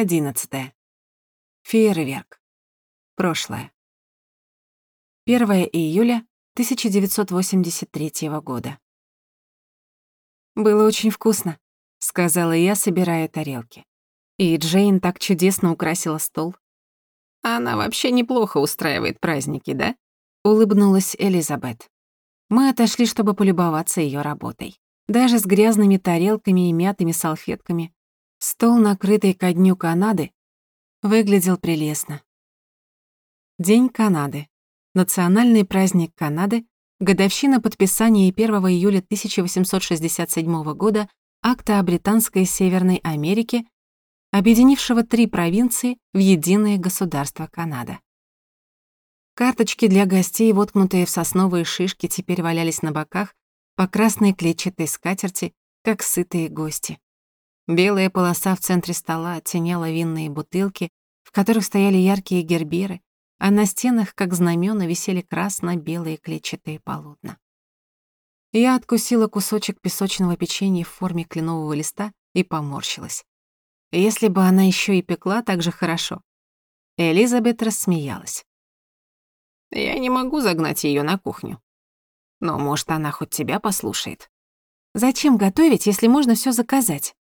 11. Фейерверк. Прошлое. 1 июля 1983 года. «Было очень вкусно», — сказала я, собирая тарелки. И Джейн так чудесно украсила стол. «Она вообще неплохо устраивает праздники, да?» — улыбнулась Элизабет. Мы отошли, чтобы полюбоваться ее работой. Даже с грязными тарелками и мятыми салфетками Стол, накрытый ко дню Канады, выглядел прелестно. День Канады. Национальный праздник Канады, годовщина подписания 1 июля 1867 года акта о Британской Северной Америке, объединившего три провинции в единое государство Канада. Карточки для гостей, воткнутые в сосновые шишки, теперь валялись на боках по красной клетчатой скатерти, как сытые гости. Белая полоса в центре стола оттеняла винные бутылки, в которых стояли яркие герберы, а на стенах, как знамена, висели красно-белые клетчатые полотна. Я откусила кусочек песочного печенья в форме кленового листа и поморщилась. Если бы она еще и пекла так же хорошо. Элизабет рассмеялась. «Я не могу загнать ее на кухню. Но, может, она хоть тебя послушает. Зачем готовить, если можно все заказать?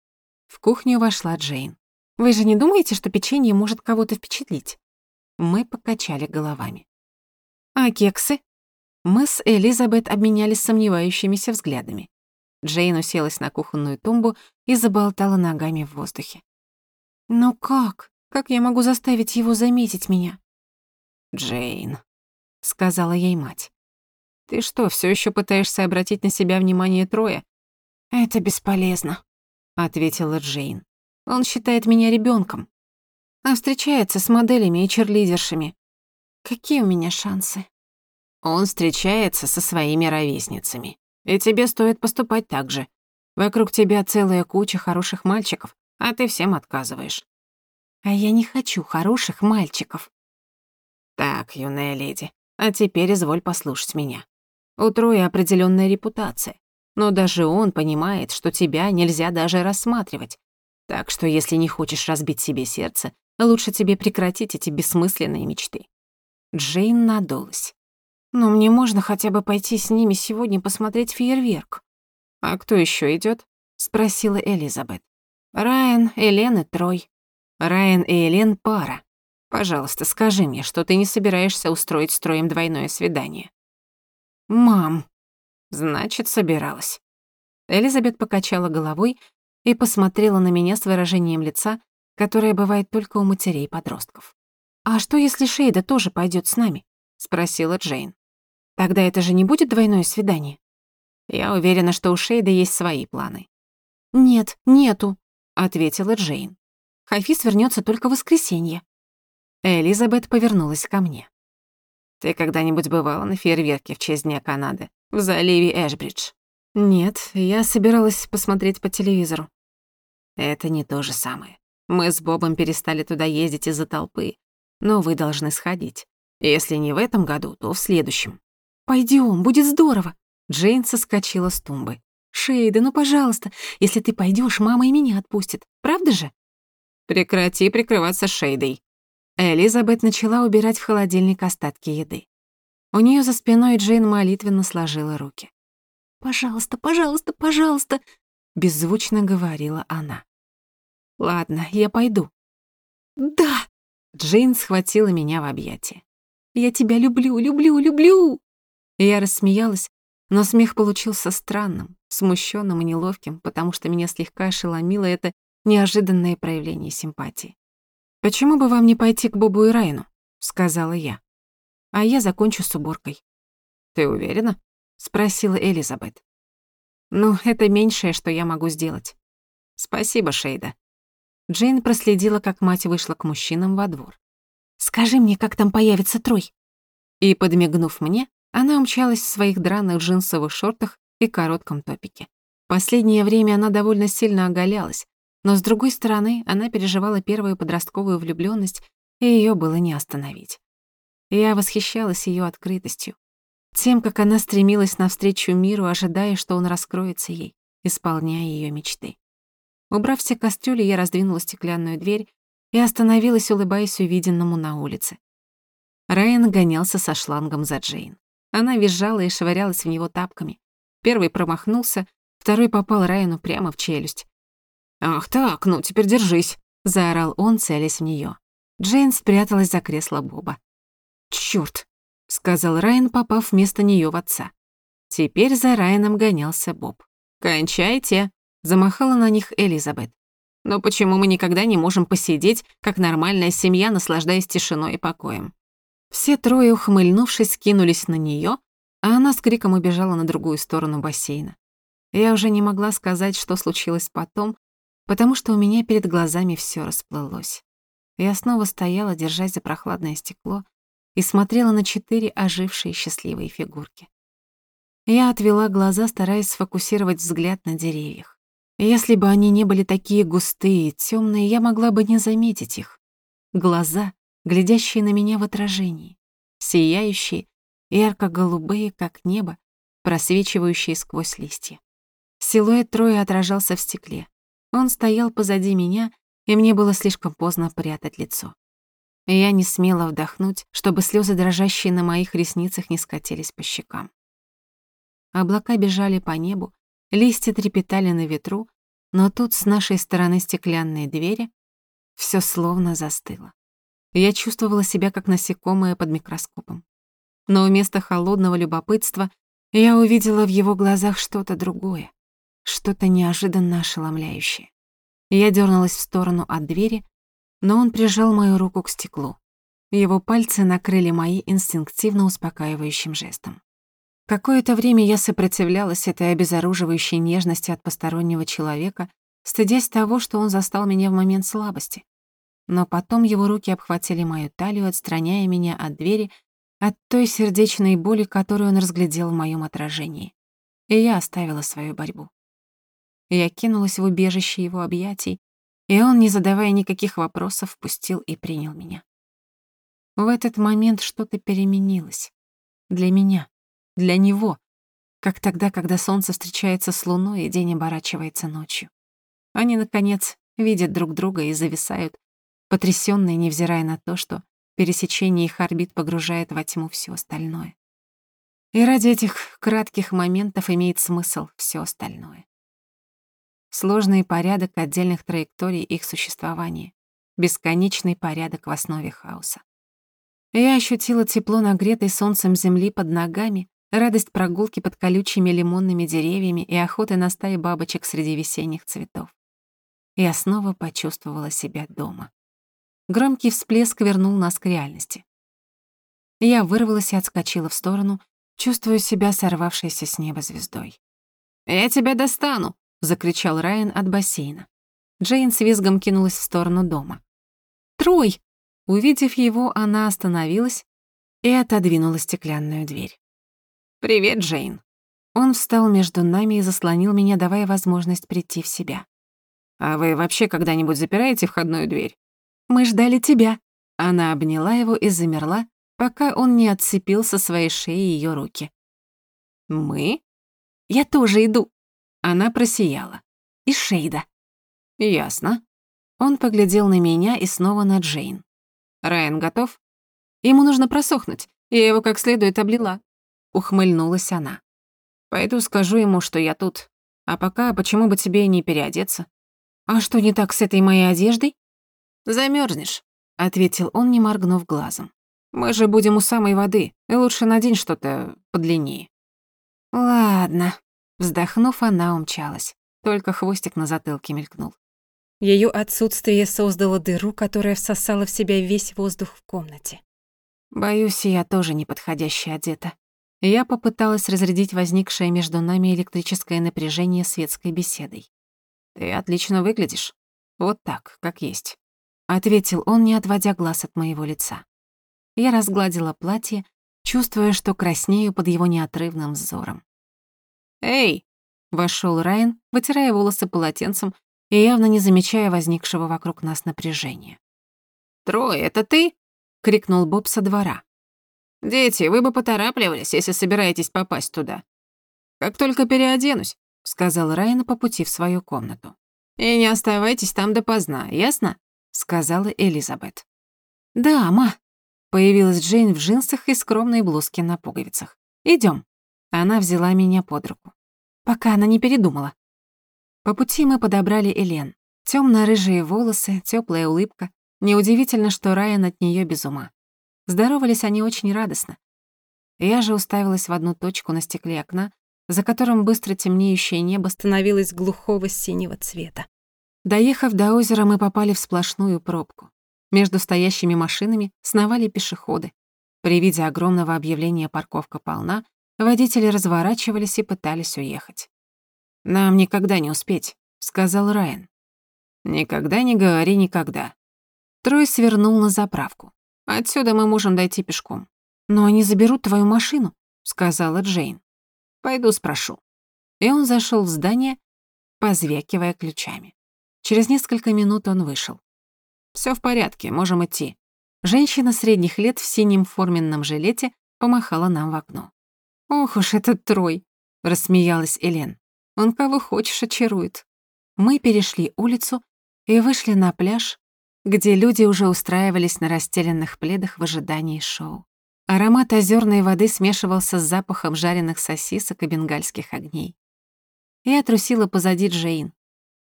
В кухню вошла Джейн. «Вы же не думаете, что печенье может кого-то впечатлить?» Мы покачали головами. «А кексы?» Мы с Элизабет обменялись сомневающимися взглядами. Джейн уселась на кухонную тумбу и заболтала ногами в воздухе. «Но как? Как я могу заставить его заметить меня?» «Джейн», — сказала ей мать. «Ты что, все еще пытаешься обратить на себя внимание Троя?» «Это бесполезно», ответила Джейн. Он считает меня ребенком, а встречается с моделями и черлидершами. Какие у меня шансы? Он встречается со своими ровесницами. И тебе стоит поступать так же. Вокруг тебя целая куча хороших мальчиков, а ты всем отказываешь. А я не хочу хороших мальчиков. Так, юная леди, а теперь изволь послушать меня. У Троя определенная репутация но даже он понимает, что тебя нельзя даже рассматривать. Так что если не хочешь разбить себе сердце, лучше тебе прекратить эти бессмысленные мечты. Джейн надулась. Но мне можно хотя бы пойти с ними сегодня посмотреть фейерверк. А кто еще идет? спросила Элизабет. Райан, Элен и Трой. Райан и Элен пара. Пожалуйста, скажи мне, что ты не собираешься устроить с Троем двойное свидание. Мам, Значит, собиралась. Элизабет покачала головой и посмотрела на меня с выражением лица, которое бывает только у матерей подростков. «А что, если Шейда тоже пойдет с нами?» — спросила Джейн. «Тогда это же не будет двойное свидание?» «Я уверена, что у Шейда есть свои планы». «Нет, нету», — ответила Джейн. «Хафиз вернется только в воскресенье». Элизабет повернулась ко мне. «Ты когда-нибудь бывала на фейерверке в честь Дня Канады?» В заливе Эшбридж. Нет, я собиралась посмотреть по телевизору. Это не то же самое. Мы с Бобом перестали туда ездить из-за толпы, но вы должны сходить. Если не в этом году, то в следующем. Пойдем, будет здорово. Джейн соскочила с тумбы. Шейда, ну пожалуйста, если ты пойдешь, мама и меня отпустит. Правда же? Прекрати прикрываться Шейдой. Элизабет начала убирать в холодильник остатки еды. У нее за спиной Джейн молитвенно сложила руки. «Пожалуйста, пожалуйста, пожалуйста», — беззвучно говорила она. «Ладно, я пойду». «Да!» — Джейн схватила меня в объятия. «Я тебя люблю, люблю, люблю!» Я рассмеялась, но смех получился странным, смущенным и неловким, потому что меня слегка ошеломило это неожиданное проявление симпатии. «Почему бы вам не пойти к Бобу и Райну?» — сказала я а я закончу с уборкой». «Ты уверена?» — спросила Элизабет. «Ну, это меньшее, что я могу сделать. Спасибо, Шейда». Джейн проследила, как мать вышла к мужчинам во двор. «Скажи мне, как там появится Трой?» И, подмигнув мне, она умчалась в своих драных джинсовых шортах и коротком топике. Последнее время она довольно сильно оголялась, но, с другой стороны, она переживала первую подростковую влюблённость, и её было не остановить. Я восхищалась ее открытостью, тем, как она стремилась навстречу миру, ожидая, что он раскроется ей, исполняя ее мечты. Убрав все кастрюли, я раздвинула стеклянную дверь и остановилась, улыбаясь увиденному на улице. Райан гонялся со шлангом за Джейн. Она визжала и швырялась в него тапками. Первый промахнулся, второй попал Райану прямо в челюсть. «Ах так, ну теперь держись», — заорал он, целясь в неё. Джейн спряталась за кресло Боба. «Чёрт», — сказал Райан, попав вместо неё в отца. Теперь за Райаном гонялся Боб. «Кончайте», — замахала на них Элизабет. «Но почему мы никогда не можем посидеть, как нормальная семья, наслаждаясь тишиной и покоем?» Все трое, ухмыльнувшись, кинулись на неё, а она с криком убежала на другую сторону бассейна. Я уже не могла сказать, что случилось потом, потому что у меня перед глазами всё расплылось. Я снова стояла, держась за прохладное стекло, и смотрела на четыре ожившие счастливые фигурки. Я отвела глаза, стараясь сфокусировать взгляд на деревьях. Если бы они не были такие густые и тёмные, я могла бы не заметить их. Глаза, глядящие на меня в отражении, сияющие, ярко-голубые, как небо, просвечивающие сквозь листья. Силуэт Троя отражался в стекле. Он стоял позади меня, и мне было слишком поздно прятать лицо. Я не смела вдохнуть, чтобы слезы, дрожащие на моих ресницах, не скатились по щекам. Облака бежали по небу, листья трепетали на ветру, но тут с нашей стороны стеклянные двери все словно застыло. Я чувствовала себя как насекомое под микроскопом. Но вместо холодного любопытства я увидела в его глазах что-то другое, что-то неожиданно ошеломляющее. Я дернулась в сторону от двери, но он прижал мою руку к стеклу. Его пальцы накрыли мои инстинктивно успокаивающим жестом. Какое-то время я сопротивлялась этой обезоруживающей нежности от постороннего человека, стыдясь того, что он застал меня в момент слабости. Но потом его руки обхватили мою талию, отстраняя меня от двери, от той сердечной боли, которую он разглядел в моем отражении. И я оставила свою борьбу. Я кинулась в убежище его объятий, и он, не задавая никаких вопросов, впустил и принял меня. В этот момент что-то переменилось. Для меня для него, как тогда, когда солнце встречается с луной и день оборачивается ночью. Они, наконец, видят друг друга и зависают, потрясённые, невзирая на то, что пересечение их орбит погружает во тьму всё остальное. И ради этих кратких моментов имеет смысл всё остальное. Сложный порядок отдельных траекторий их существования, бесконечный порядок в основе хаоса. Я ощутила тепло нагретой солнцем земли под ногами радость прогулки под колючими лимонными деревьями и охоты на стаи бабочек среди весенних цветов. Я снова почувствовала себя дома. Громкий всплеск вернул нас к реальности. Я вырвалась и отскочила в сторону, чувствуя себя сорвавшейся с неба звездой. «Я тебя достану!» — закричал Райан от бассейна. Джейн с визгом кинулась в сторону дома. «Трой!» Увидев его, она остановилась и отодвинула стеклянную дверь. «Привет, Джейн». Он встал между нами и заслонил меня, давая возможность прийти в себя. «А вы вообще когда-нибудь запираете входную дверь?» «Мы ждали тебя». Она обняла его и замерла, пока он не отцепил со своей шеи ее руки. «Мы?» «Я тоже иду». Она просияла. «И Шейда». «Ясно». Он поглядел на меня и снова на Джейн. «Райан готов?» «Ему нужно просохнуть. Я его как следует облила» ухмыльнулась она. Пойду скажу ему, что я тут. А пока почему бы тебе не переодеться? А что не так с этой моей одеждой? Замерзнешь, ответил он, не моргнув глазом. Мы же будем у самой воды, и лучше надень что-то подлиннее. Ладно, вздохнув, она умчалась. Только хвостик на затылке мелькнул. Её отсутствие создало дыру, которая всосала в себя весь воздух в комнате. Боюсь, я тоже неподходяще одета. Я попыталась разрядить возникшее между нами электрическое напряжение светской беседой. «Ты отлично выглядишь. Вот так, как есть», — ответил он, не отводя глаз от моего лица. Я разгладила платье, чувствуя, что краснею под его неотрывным взором. «Эй!» — вошёл Райан, вытирая волосы полотенцем и явно не замечая возникшего вокруг нас напряжения. «Трой, это ты?» — крикнул Боб со двора. «Дети, вы бы поторапливались, если собираетесь попасть туда». «Как только переоденусь», — сказал Райан по пути в свою комнату. «И не оставайтесь там допоздна, ясно? сказала Элизабет. «Да, ма». Появилась Джейн в джинсах и скромной блузке на пуговицах. Идём. Она взяла меня под руку. Пока она не передумала. По пути мы подобрали Элен. Тёмно-рыжие волосы, тёплая улыбка. Неудивительно, что Райан от неё без ума. Здоровались они очень радостно. Я же уставилась в одну точку на стекле окна, за которым быстро темнеющее небо становилось глухого синего цвета. Доехав до озера, мы попали в сплошную пробку. Между стоящими машинами сновали пешеходы. При виде огромного объявления «Парковка полна» водители разворачивались и пытались уехать. «Нам никогда не успеть», — сказал Райан. «Никогда не говори никогда». Трой свернул на заправку. «Отсюда мы можем дойти пешком». «Но они заберут твою машину», — сказала Джейн. «Пойду спрошу». И он зашел в здание, позвякивая ключами. Через несколько минут он вышел. Все в порядке, можем идти». Женщина средних лет в синем форменном жилете помахала нам в окно. «Ох уж этот Трой!» — рассмеялась Элен. «Он кого хочешь очарует». Мы перешли улицу и вышли на пляж, где люди уже устраивались на расстеленных пледах в ожидании шоу. Аромат озерной воды смешивался с запахом жареных сосисок и бенгальских огней. Я трусила позади Джейн,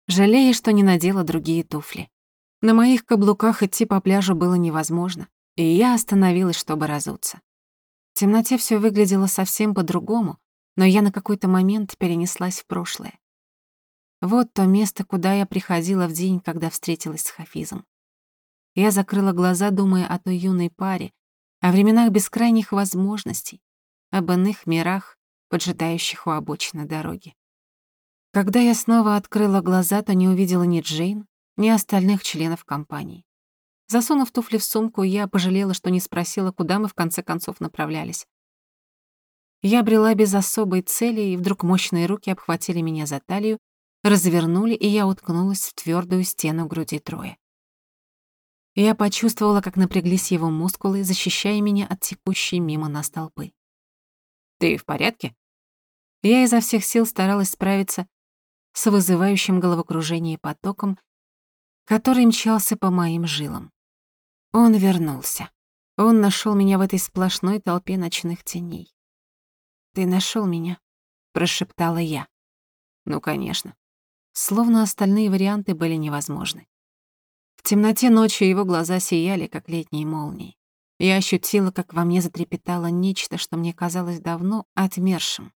жалея, что не надела другие туфли. На моих каблуках идти по пляжу было невозможно, и я остановилась, чтобы разуться. В темноте всё выглядело совсем по-другому, но я на какой-то момент перенеслась в прошлое. Вот то место, куда я приходила в день, когда встретилась с Хафизом. Я закрыла глаза, думая о той юной паре, о временах бескрайних возможностей, об иных мирах, поджидающих у обочины дороги. Когда я снова открыла глаза, то не увидела ни Джейн, ни остальных членов компании. Засунув туфли в сумку, я пожалела, что не спросила, куда мы в конце концов направлялись. Я брела без особой цели, и вдруг мощные руки обхватили меня за талию, развернули, и я уткнулась в твердую стену груди Троя. Я почувствовала, как напряглись его мускулы, защищая меня от текущей мимо нас толпы. «Ты в порядке?» Я изо всех сил старалась справиться с вызывающим головокружение потоком, который мчался по моим жилам. Он вернулся. Он нашел меня в этой сплошной толпе ночных теней. «Ты нашел меня?» — прошептала я. «Ну, конечно». Словно остальные варианты были невозможны. В темноте ночи его глаза сияли, как летние молнии. Я ощутила, как во мне затрепетало нечто, что мне казалось давно отмершим.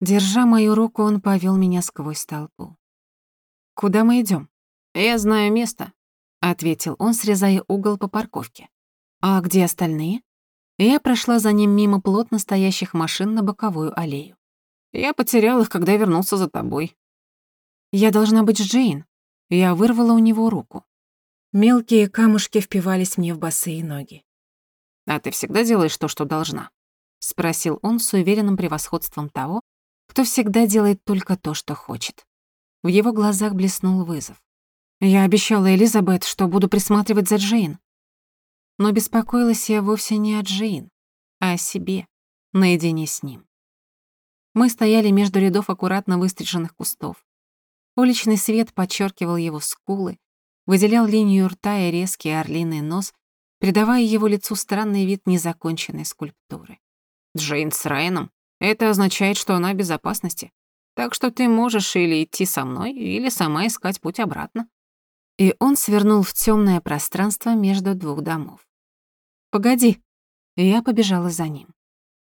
Держа мою руку, он повел меня сквозь толпу. «Куда мы идем? «Я знаю место», — ответил он, срезая угол по парковке. «А где остальные?» Я прошла за ним мимо плотно стоящих машин на боковую аллею. «Я потерял их, когда вернулся за тобой». «Я должна быть с Джейн». Я вырвала у него руку. Мелкие камушки впивались мне в босые ноги. «А ты всегда делаешь то, что должна?» — спросил он с уверенным превосходством того, кто всегда делает только то, что хочет. В его глазах блеснул вызов. Я обещала Элизабет, что буду присматривать за Джейн. Но беспокоилась я вовсе не о Джейн, а о себе, наедине с ним. Мы стояли между рядов аккуратно выстриженных кустов. Уличный свет подчеркивал его скулы, выделял линию рта и резкий орлиный нос, придавая его лицу странный вид незаконченной скульптуры. «Джейн с Райаном? Это означает, что она в безопасности. Так что ты можешь или идти со мной, или сама искать путь обратно». И он свернул в темное пространство между двух домов. «Погоди!» Я побежала за ним.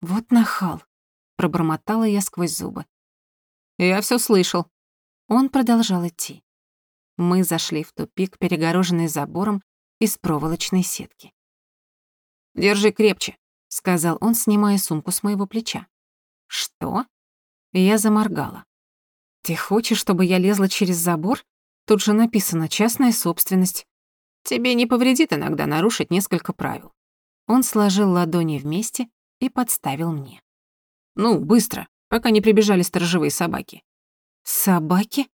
«Вот нахал!» — пробормотала я сквозь зубы. «Я все слышал». Он продолжал идти. Мы зашли в тупик, перегороженный забором из проволочной сетки. «Держи крепче», — сказал он, снимая сумку с моего плеча. «Что?» Я заморгала. «Ты хочешь, чтобы я лезла через забор?» Тут же написано «частная собственность». Тебе не повредит иногда нарушить несколько правил. Он сложил ладони вместе и подставил мне. Ну, быстро, пока не прибежали сторожевые собаки. Собаки?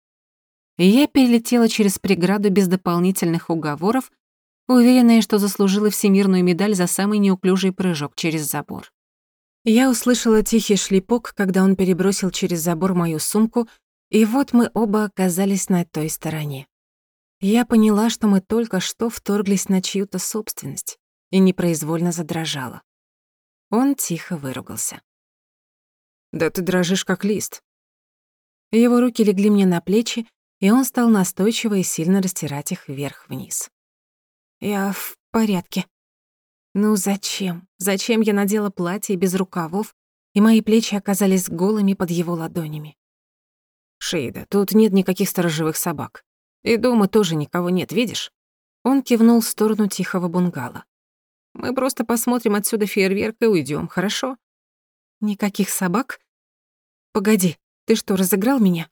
Я перелетела через преграду без дополнительных уговоров, уверенная, что заслужила всемирную медаль за самый неуклюжий прыжок через забор. Я услышала тихий шлепок, когда он перебросил через забор мою сумку и вот мы оба оказались на той стороне. Я поняла, что мы только что вторглись на чью-то собственность и непроизвольно задрожала. Он тихо выругался. «Да ты дрожишь, как лист». Его руки легли мне на плечи, и он стал настойчиво и сильно растирать их вверх-вниз. «Я в порядке». Ну зачем? Зачем я надела платье без рукавов, и мои плечи оказались голыми под его ладонями? «Шейда, тут нет никаких сторожевых собак. И дома тоже никого нет, видишь?» Он кивнул в сторону тихого бунгало. «Мы просто посмотрим отсюда фейерверк и уйдем, хорошо?» «Никаких собак? Погоди, ты что, разыграл меня?»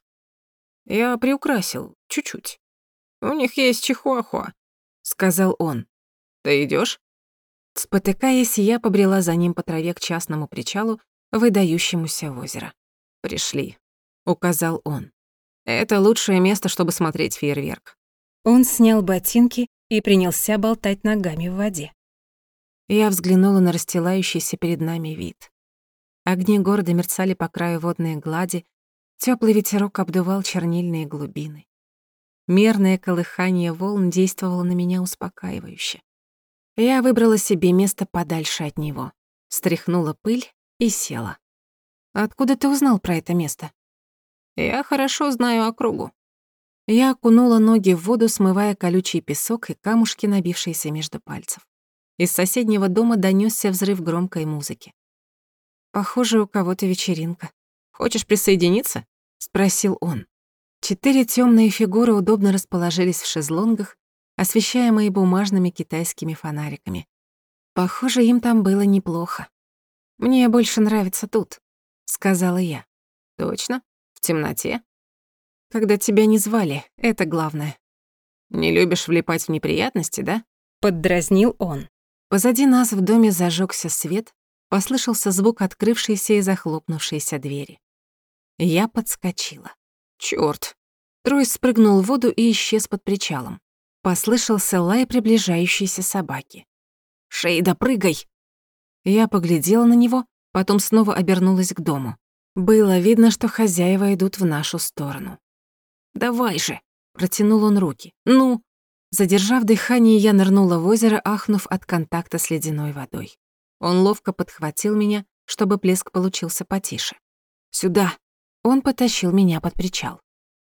«Я приукрасил, чуть-чуть. У них есть чихуахуа», — сказал он. «Ты идёшь?» Спотыкаясь, я побрела за ним по траве к частному причалу, выдающемуся в озеро. «Пришли», — указал он. «Это лучшее место, чтобы смотреть фейерверк». Он снял ботинки и принялся болтать ногами в воде. Я взглянула на расстилающийся перед нами вид. Огни города мерцали по краю водной глади, теплый ветерок обдувал чернильные глубины. Мерное колыхание волн действовало на меня успокаивающе. Я выбрала себе место подальше от него, стряхнула пыль и села. «Откуда ты узнал про это место?» «Я хорошо знаю округу». Я окунула ноги в воду, смывая колючий песок и камушки, набившиеся между пальцев. Из соседнего дома донёсся взрыв громкой музыки. «Похоже, у кого-то вечеринка. Хочешь присоединиться?» — спросил он. Четыре тёмные фигуры удобно расположились в шезлонгах, освещаемые бумажными китайскими фонариками. Похоже, им там было неплохо. «Мне больше нравится тут», — сказала я. «Точно? В темноте?» «Когда тебя не звали, это главное». «Не любишь влипать в неприятности, да?» — поддразнил он. Позади нас в доме зажегся свет, послышался звук открывшейся и захлопнувшейся двери. Я подскочила. Чёрт! Трой спрыгнул в воду и исчез под причалом. Послышался лай приближающейся собаки. «Шейда, прыгай!» Я поглядела на него, потом снова обернулась к дому. Было видно, что хозяева идут в нашу сторону. «Давай же!» — протянул он руки. «Ну!» Задержав дыхание, я нырнула в озеро, ахнув от контакта с ледяной водой. Он ловко подхватил меня, чтобы плеск получился потише. «Сюда!» Он потащил меня под причал.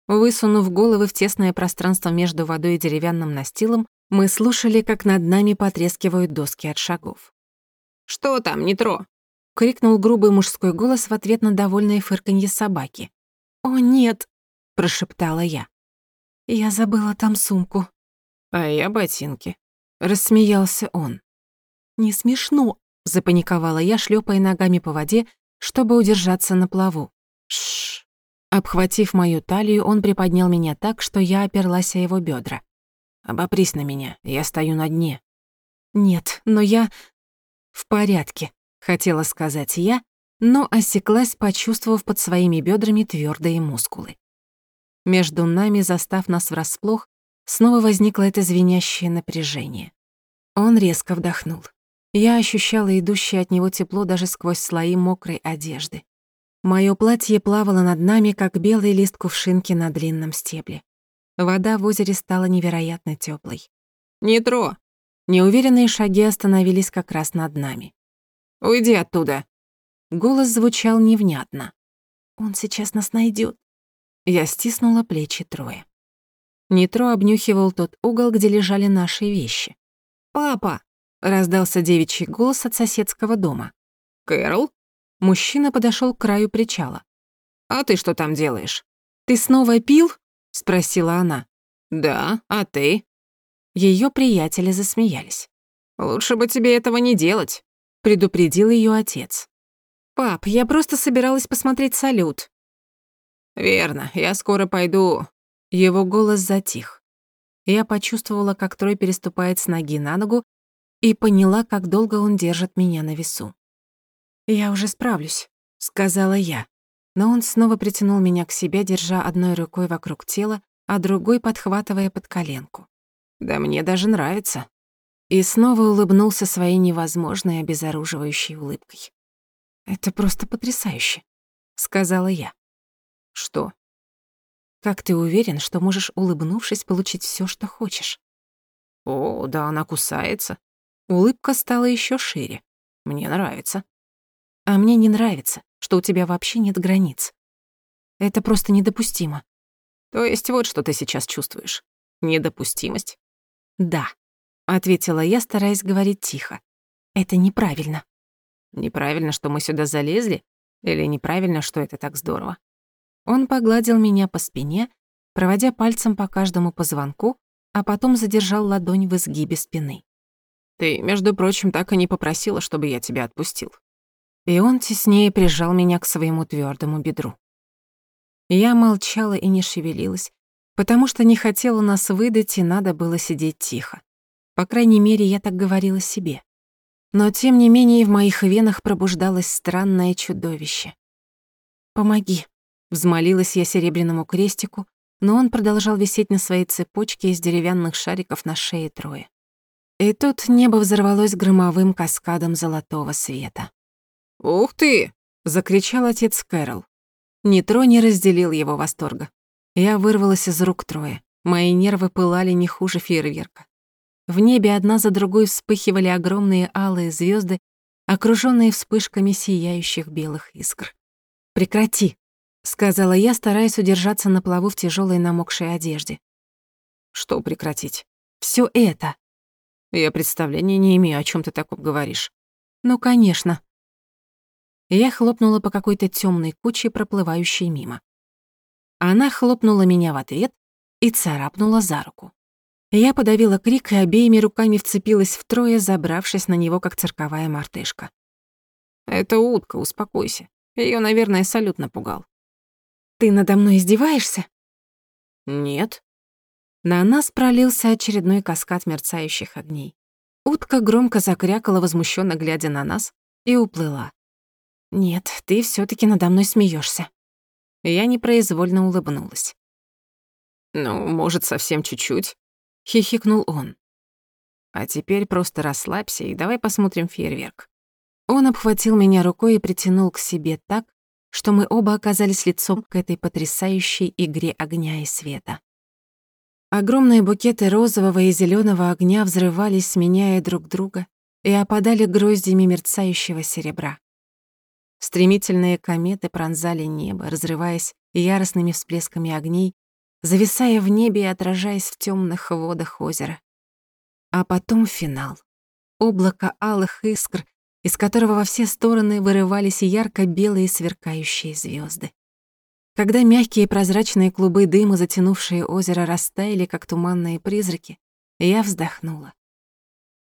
Высунув головы в тесное пространство между водой и деревянным настилом, мы слушали, как над нами потрескивают доски от шагов. «Что там, Нитро?» — крикнул грубый мужской голос в ответ на довольное фырканье собаки. «О, нет!» — прошептала я. «Я забыла там сумку». «А я ботинки», — рассмеялся он. «Не смешно», — запаниковала я, шлепая ногами по воде, чтобы удержаться на плаву. Шш. Обхватив мою талию, он приподнял меня так, что я оперлась о его бедра. «Обопрись на меня, я стою на дне». «Нет, но я...» «В порядке», — хотела сказать я, но осеклась, почувствовав под своими бедрами твердые мускулы. Между нами, застав нас врасплох, снова возникло это звенящее напряжение. Он резко вдохнул. Я ощущала идущее от него тепло даже сквозь слои мокрой одежды. Моё платье плавало над нами, как белый лист кувшинки на длинном стебле. Вода в озере стала невероятно тёплой. «Нитро!» Неуверенные шаги остановились как раз над нами. «Уйди оттуда!» Голос звучал невнятно. «Он сейчас нас найдёт». Я стиснула плечи Троя. Нитро обнюхивал тот угол, где лежали наши вещи. «Папа!» — раздался девичий голос от соседского дома. «Кэрол?» Мужчина подошел к краю причала. «А ты что там делаешь?» «Ты снова пил?» — спросила она. «Да, а ты?» Ее приятели засмеялись. «Лучше бы тебе этого не делать», — предупредил ее отец. «Пап, я просто собиралась посмотреть салют». «Верно, я скоро пойду». Его голос затих. Я почувствовала, как Трой переступает с ноги на ногу и поняла, как долго он держит меня на весу. «Я уже справлюсь», — сказала я. Но он снова притянул меня к себе, держа одной рукой вокруг тела, а другой подхватывая под коленку. «Да мне даже нравится». И снова улыбнулся своей невозможной обезоруживающей улыбкой. «Это просто потрясающе», — сказала я. «Что?» Как ты уверен, что можешь, улыбнувшись, получить всё, что хочешь? О, да она кусается. Улыбка стала ещё шире. Мне нравится. А мне не нравится, что у тебя вообще нет границ. Это просто недопустимо. То есть вот что ты сейчас чувствуешь. Недопустимость? Да, ответила я, стараясь говорить тихо. Это неправильно. Неправильно, что мы сюда залезли? Или неправильно, что это так здорово? Он погладил меня по спине, проводя пальцем по каждому позвонку, а потом задержал ладонь в изгибе спины. Ты, между прочим, так и не попросила, чтобы я тебя отпустил. И он теснее прижал меня к своему твёрдому бедру. Я молчала и не шевелилась, потому что не хотела нас выдать, и надо было сидеть тихо. По крайней мере, я так говорила себе. Но тем не менее в моих венах пробуждалось странное чудовище. «Помоги», — взмолилась я серебряному крестику, но он продолжал висеть на своей цепочке из деревянных шариков на шее Троя. И тут небо взорвалось громовым каскадом золотого света. «Ух ты!» — закричал отец Кэрол. Нитро не разделил его восторга. Я вырвалась из рук Троя. Мои нервы пылали не хуже фейерверка. В небе одна за другой вспыхивали огромные алые звезды, окружённые вспышками сияющих белых искр. «Прекрати», — сказала я, стараясь удержаться на плаву в тяжёлой намокшей одежде. «Что прекратить?» «Всё это». «Я представления не имею, о чём ты таком говоришь». «Ну, конечно». Я хлопнула по какой-то тёмной куче, проплывающей мимо. Она хлопнула меня в ответ и царапнула за руку. Я подавила крик и обеими руками вцепилась втрое, забравшись на него, как цирковая мартышка. «Это утка, успокойся. Её, наверное, салют напугал». «Ты надо мной издеваешься?» «Нет». На нас пролился очередной каскад мерцающих огней. Утка громко закрякала, возмущенно глядя на нас, и уплыла. «Нет, ты всё таки надо мной смеёшься». Я непроизвольно улыбнулась. «Ну, может, совсем чуть-чуть?» — хихикнул он. «А теперь просто расслабься и давай посмотрим фейерверк». Он обхватил меня рукой и притянул к себе так, что мы оба оказались лицом к этой потрясающей игре огня и света. Огромные букеты розового и зелёного огня взрывались, сменяя друг друга, и опадали гроздями мерцающего серебра. Стремительные кометы пронзали небо, разрываясь яростными всплесками огней, зависая в небе и отражаясь в темных водах озера. А потом финал. Облако алых искр, из которого во все стороны вырывались ярко-белые сверкающие звезды. Когда мягкие прозрачные клубы дыма, затянувшие озеро, растаяли, как туманные призраки, я вздохнула.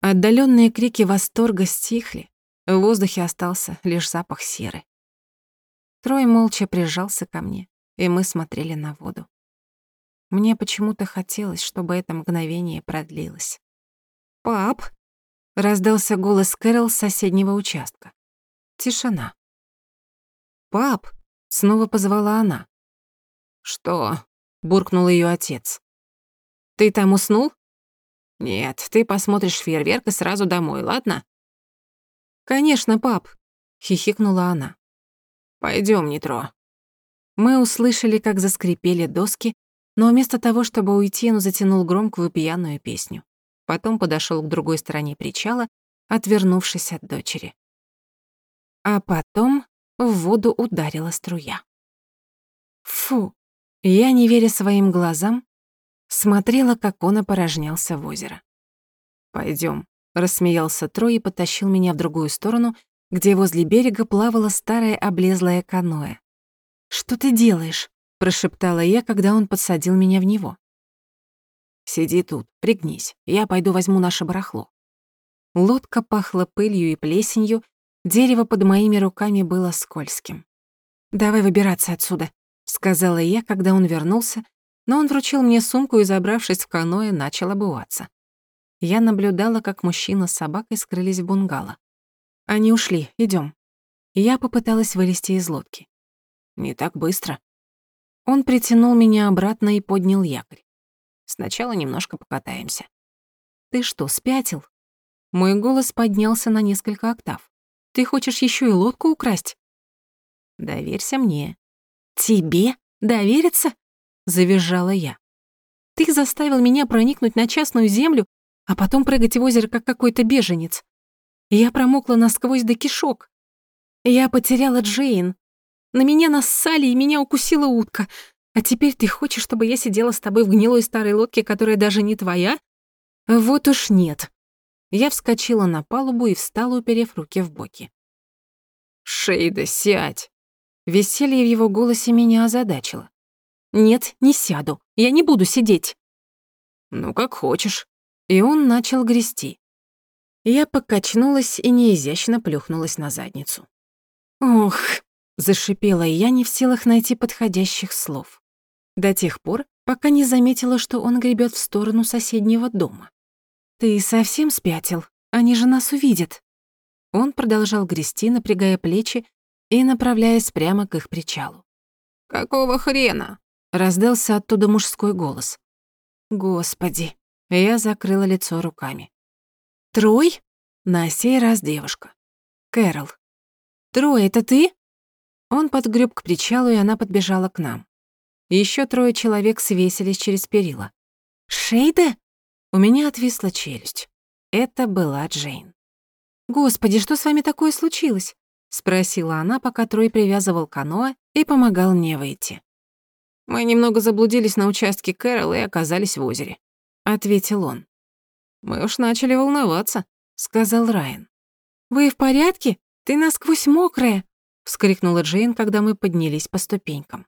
Отдаленные крики восторга стихли, в воздухе остался лишь запах серы. Трой молча прижался ко мне, и мы смотрели на воду. Мне почему-то хотелось, чтобы это мгновение продлилось. «Пап!» — раздался голос Кэрол с соседнего участка. Тишина. «Пап!» — снова позвала она. «Что?» — буркнул её отец. «Ты там уснул?» «Нет, ты посмотришь фейерверк и сразу домой, ладно?» «Конечно, пап», — хихикнула она. Пойдём, Нитро». Мы услышали, как заскрипели доски, но вместо того, чтобы уйти, он затянул громкую пьяную песню. Потом подошёл к другой стороне причала, отвернувшись от дочери. А потом в воду ударила струя. Фу! Я, не веря своим глазам, смотрела, как он опорожнялся в озеро. «Пойдём», Рассмеялся Трой и потащил меня в другую сторону, где возле берега плавало старое облезлое каноэ. «Что ты делаешь?» — прошептала я, когда он подсадил меня в него. «Сиди тут, пригнись, я пойду возьму наше барахло». Лодка пахла пылью и плесенью, дерево под моими руками было скользким. «Давай выбираться отсюда», — сказала я, когда он вернулся, но он вручил мне сумку и, забравшись в каноэ, начал обуваться. Я наблюдала, как мужчина с собакой скрылись в бунгало. Они ушли, идём. Я попыталась вылезти из лодки. Не так быстро. Он притянул меня обратно и поднял якорь. Сначала немножко покатаемся. Ты что, спятил? Мой голос поднялся на несколько октав. Ты хочешь ещё и лодку украсть? Доверься мне. Тебе? Довериться? завизжала я. «Ты заставил меня проникнуть на частную землю, а потом прыгать в озеро, как какой-то беженец. Я промокла насквозь до кишок. Я потеряла Джейн. На меня нассали, и меня укусила утка. А теперь ты хочешь, чтобы я сидела с тобой в гнилой старой лодке, которая даже не твоя? Вот уж нет. Я вскочила на палубу и встала, уперев руки в боки. «Шейда, сядь!» Веселье в его голосе меня озадачило. «Нет, не сяду. Я не буду сидеть». «Ну, как хочешь». И он начал грести. Я покачнулась и неизящно плюхнулась на задницу. «Ох!» — зашипела я, не в силах найти подходящих слов. До тех пор, пока не заметила, что он гребет в сторону соседнего дома. «Ты совсем спятил? Они же нас увидят!» Он продолжал грести, напрягая плечи и направляясь прямо к их причалу. «Какого хрена?» — раздался оттуда мужской голос. «Господи!» — я закрыла лицо руками. «Трой?» На сей раз девушка. «Кэрол». «Трой, это ты?» Он подгреб к причалу, и она подбежала к нам. Еще трое человек свесились через перила. «Шейда?» У меня отвисла челюсть. Это была Джейн. «Господи, что с вами такое случилось?» — спросила она, пока Трой привязывал каноэ и помогал мне выйти. «Мы немного заблудились на участке Кэрол и оказались в озере», — ответил он. «Мы уж начали волноваться», — сказал Райан. «Вы в порядке? Ты насквозь мокрая!» — вскрикнула Джейн, когда мы поднялись по ступенькам.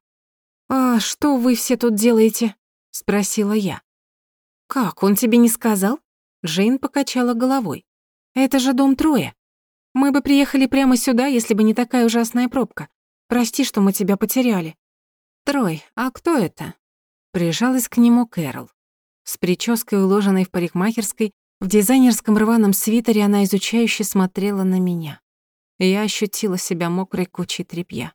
«А что вы все тут делаете?» — спросила я. «Как, он тебе не сказал?» Джейн покачала головой. «Это же дом Троя. Мы бы приехали прямо сюда, если бы не такая ужасная пробка. Прости, что мы тебя потеряли». «Трой, а кто это?» Прижалась к нему Кэрол. С прической, уложенной в парикмахерской, в дизайнерском рваном свитере она изучающе смотрела на меня. Я ощутила себя мокрой кучей тряпья.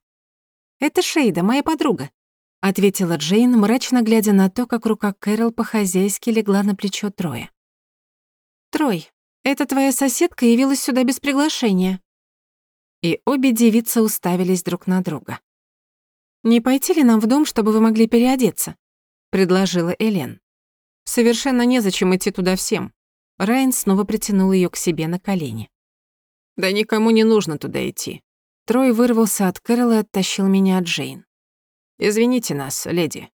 «Это Шейда, моя подруга», — ответила Джейн, мрачно глядя на то, как рука Кэрол по-хозяйски легла на плечо Троя. «Трой, эта твоя соседка явилась сюда без приглашения». И обе девицы уставились друг на друга. «Не пойти ли нам в дом, чтобы вы могли переодеться?» — предложила Элен. Совершенно незачем идти туда всем. Райан снова притянул ее к себе на колени. Да никому не нужно туда идти. Трой вырвался от Кэрола и оттащил меня от Джейн. «Извините нас, леди».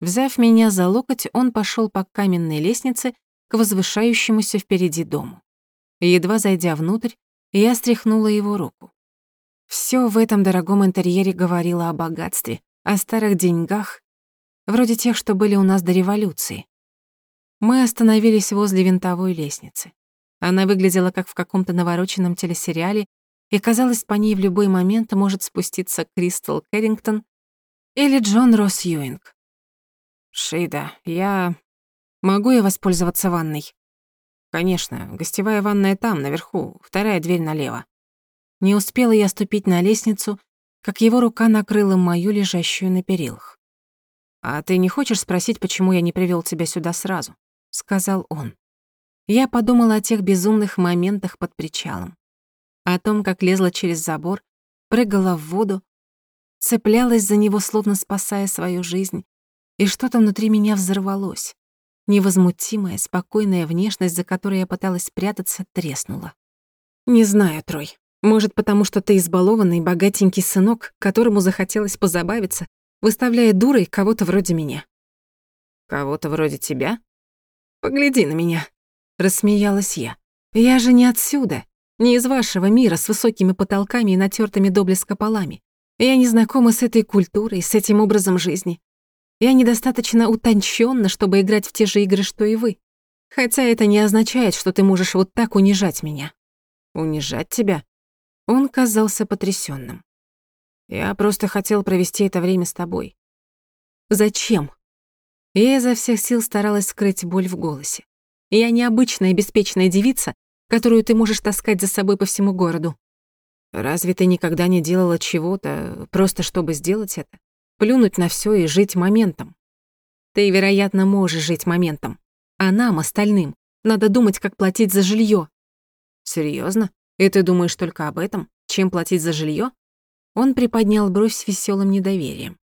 Взяв меня за локоть, он пошел по каменной лестнице к возвышающемуся впереди дому. Едва зайдя внутрь, я стряхнула его руку. Всё в этом дорогом интерьере говорило о богатстве, о старых деньгах, вроде тех, что были у нас до революции. Мы остановились возле винтовой лестницы. Она выглядела как в каком-то навороченном телесериале, и казалось, по ней в любой момент может спуститься Кристал Кэррингтон или Джон Росс Юинг. «Шейда, я... Могу я воспользоваться ванной?» «Конечно, гостевая ванная там, наверху, вторая дверь налево». Не успела я ступить на лестницу, как его рука накрыла мою, лежащую на перилах. «А ты не хочешь спросить, почему я не привёл тебя сюда сразу?» сказал он. Я подумала о тех безумных моментах под причалом. О том, как лезла через забор, прыгала в воду, цеплялась за него, словно спасая свою жизнь, и что-то внутри меня взорвалось. Невозмутимая, спокойная внешность, за которой я пыталась спрятаться, треснула. «Не знаю, Трой. Может, потому что ты избалованный, богатенький сынок, которому захотелось позабавиться, выставляя дурой кого-то вроде меня». «Кого-то вроде тебя?» Погляди на меня», — рассмеялась я. «Я же не отсюда, не из вашего мира с высокими потолками и натертыми до блеска полами. Я не знакома с этой культурой, с этим образом жизни. Я недостаточно утонченна, чтобы играть в те же игры, что и вы. Хотя это не означает, что ты можешь вот так унижать меня». «Унижать тебя?» Он казался потрясенным. «Я просто хотел провести это время с тобой». «Зачем?» Я изо всех сил старалась скрыть боль в голосе. Я необычная беспечная девица, которую ты можешь таскать за собой по всему городу. Разве ты никогда не делала чего-то, просто чтобы сделать это? Плюнуть на всё и жить моментом? Ты, вероятно, можешь жить моментом. А нам, остальным, надо думать, как платить за жилье. Серьезно? И ты думаешь только об этом? Чем платить за жилье? Он приподнял бровь с веселым недоверием.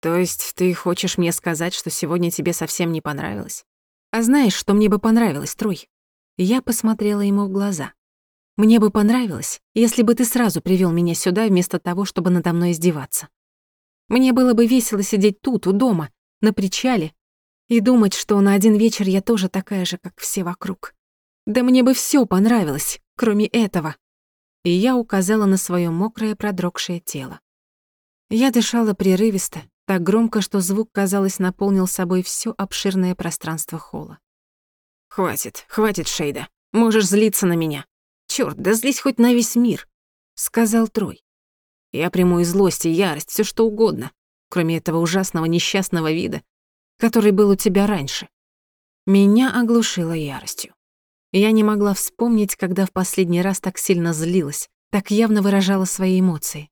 То есть ты хочешь мне сказать, что сегодня тебе совсем не понравилось? А знаешь, что мне бы понравилось, Трой? Я посмотрела ему в глаза. Мне бы понравилось, если бы ты сразу привел меня сюда вместо того, чтобы надо мной издеваться. Мне было бы весело сидеть тут, у дома, на причале, и думать, что на один вечер я тоже такая же, как все вокруг. Да мне бы все понравилось, кроме этого. И я указала на свое мокрое продрогшее тело. Я дышала прерывисто, так громко, что звук, казалось, наполнил собой все обширное пространство холла. «Хватит, хватит, Шейда. Можешь злиться на меня. Чёрт, да злись хоть на весь мир», — сказал Трой. «Я приму и злость, и ярость, все что угодно, кроме этого ужасного несчастного вида, который был у тебя раньше». Меня оглушило яростью. Я не могла вспомнить, когда в последний раз так сильно злилась, так явно выражала свои эмоции.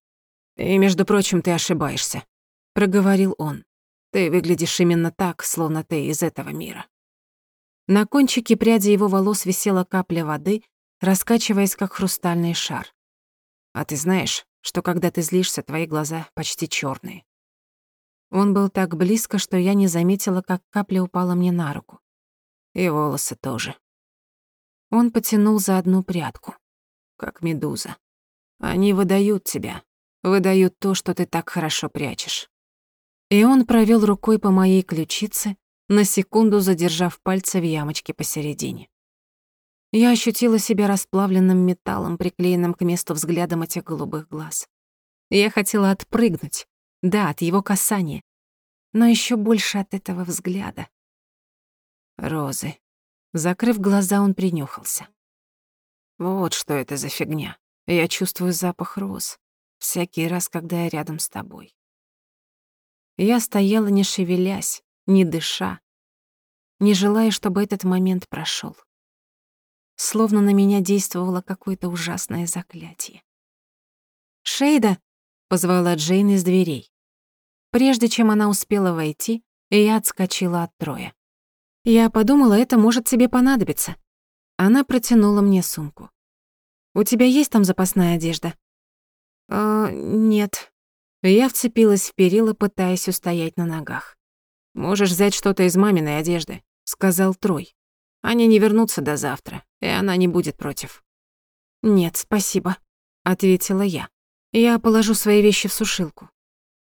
«И, между прочим, ты ошибаешься», — проговорил он. «Ты выглядишь именно так, словно ты из этого мира». На кончике пряди его волос висела капля воды, раскачиваясь, как хрустальный шар. «А ты знаешь, что когда ты злишься, твои глаза почти черные. Он был так близко, что я не заметила, как капля упала мне на руку. И волосы тоже. Он потянул за одну прядку, как медуза. Они выдают тебя, выдают то, что ты так хорошо прячешь. И он провел рукой по моей ключице, на секунду задержав пальцы в ямочке посередине. Я ощутила себя расплавленным металлом, приклеенным к месту взглядом этих голубых глаз. Я хотела отпрыгнуть, да, от его касания, но еще больше от этого взгляда. Розы. Закрыв глаза, он принюхался. Вот что это за фигня. Я чувствую запах роз. Всякий раз, когда я рядом с тобой. Я стояла, не шевелясь, не дыша, не желая, чтобы этот момент прошел. Словно на меня действовало какое-то ужасное заклятие. «Шейда!» — позвала Джейн из дверей. Прежде чем она успела войти, я отскочила от Троя. Я подумала, это может тебе понадобиться. Она протянула мне сумку. «У тебя есть там запасная одежда?» «Э, нет». Я вцепилась в перила, пытаясь устоять на ногах. «Можешь взять что-то из маминой одежды», — сказал Трой. «Они не вернутся до завтра, и она не будет против». «Нет, спасибо», — ответила я. «Я положу свои вещи в сушилку».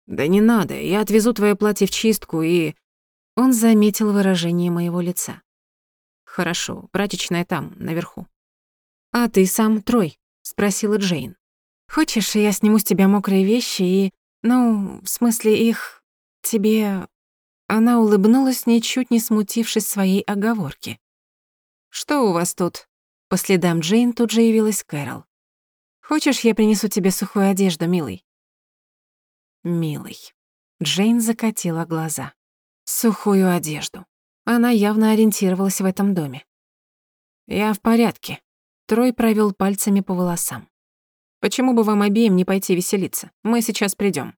«Да не надо, я отвезу твое платье в чистку и...» Он заметил выражение моего лица. «Хорошо, прачечная там, наверху». «А ты сам, Трой?» — спросила Джейн. «Хочешь, я сниму с тебя мокрые вещи и... Ну, в смысле их... тебе...» Она улыбнулась, ничуть не смутившись своей оговорки. «Что у вас тут?» По следам Джейн тут же явилась Кэрол. «Хочешь, я принесу тебе сухую одежду, милый?» «Милый». Джейн закатила глаза. «Сухую одежду». Она явно ориентировалась в этом доме. «Я в порядке». Трой провел пальцами по волосам. «Почему бы вам обеим не пойти веселиться? Мы сейчас придем.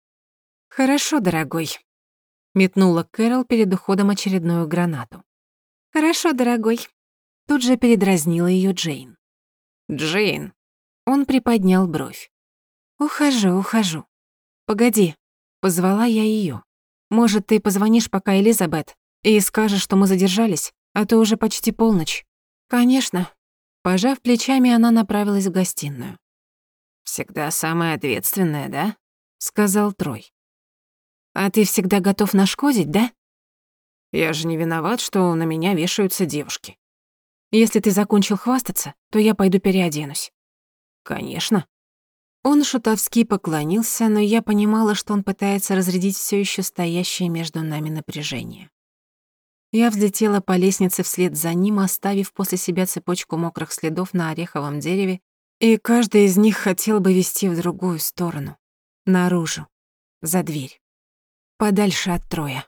«Хорошо, дорогой», — метнула Кэрол перед уходом очередную гранату. «Хорошо, дорогой», — тут же передразнила ее Джейн. «Джейн». Он приподнял бровь. «Ухожу, ухожу. Погоди», — позвала я ее. «Может, ты позвонишь пока Элизабет и скажешь, что мы задержались, а то уже почти полночь». «Конечно». Пожав плечами, она направилась в гостиную. «Всегда самая ответственная, да?» — сказал Трой. «А ты всегда готов нашкодить, да?» «Я же не виноват, что на меня вешаются девушки. Если ты закончил хвастаться, то я пойду переоденусь». «Конечно», он шутовски поклонился, но я понимала, что он пытается разрядить все еще стоящее между нами напряжение. Я взлетела по лестнице вслед за ним, оставив после себя цепочку мокрых следов на ореховом дереве, и каждый из них хотел бы вести в другую сторону, наружу, за дверь, подальше от Троя.